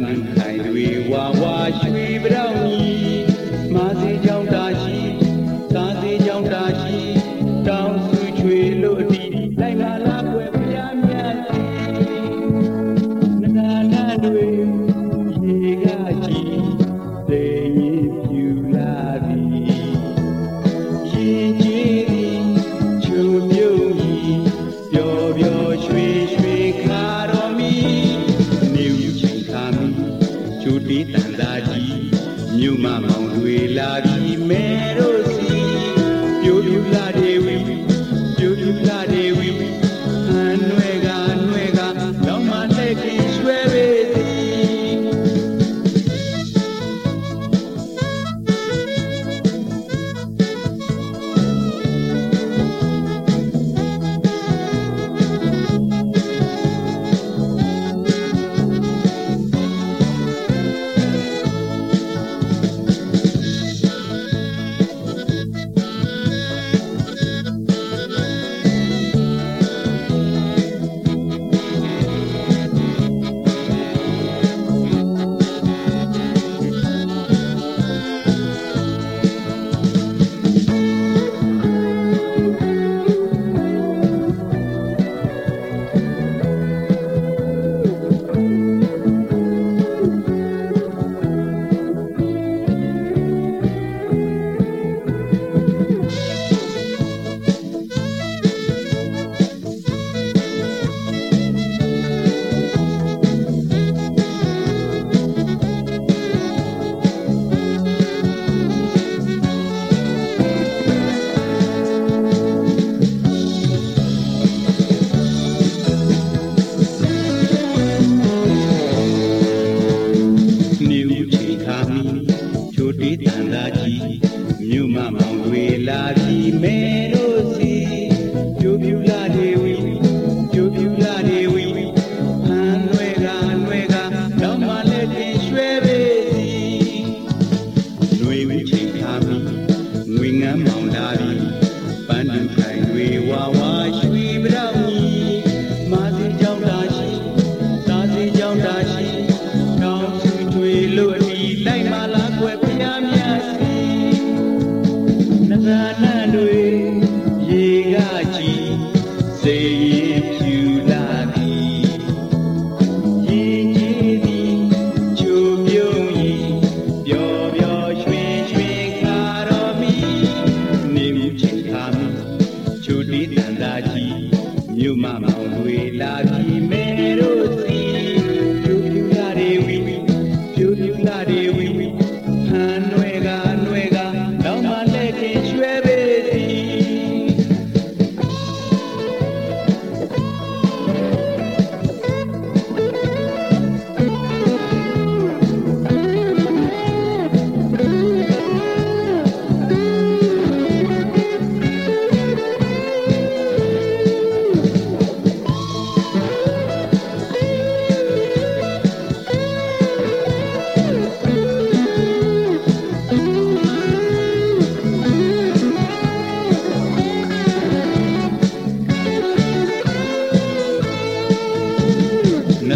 နုနိုင်တွေဝါဝါရွှေပြောင်းကြီးမာစေကြောင့်တာရှိသာစေကြောင့်တာရှိတောင်းစုချွေလို့အတီလိုက်လာလာွယ်ဖျားမြတ်နန္ဒနာတွေ New Mamangui, la Guimeros. Jimena. သူတီးတန်တာကြီးမြို့မမောင်တွေလာပြီမဲ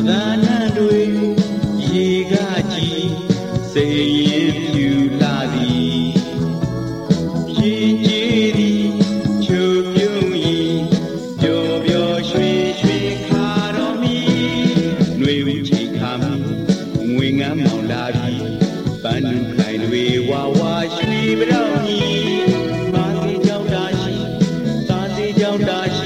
ဒါနတွေရေကကြည်စေရင်ပြူလာသည်ဖြည်ကြည်သည်ချိုပြုံး၏ပျော်ပျော်ရွှင်ရွှင်ခါတော်မီຫນွေဝချီခါမီငွေငမ်းမောင်လာပြီပန်းနှုတ်ခိုင်တွေဝါဝါရွှေပြောင်းကြီးမာစီကြောင့်တာရှိသာစီကြောင့်တာရှိ